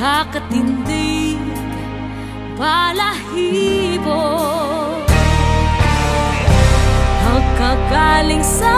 nakakatindig balahibo. Nakagaling sa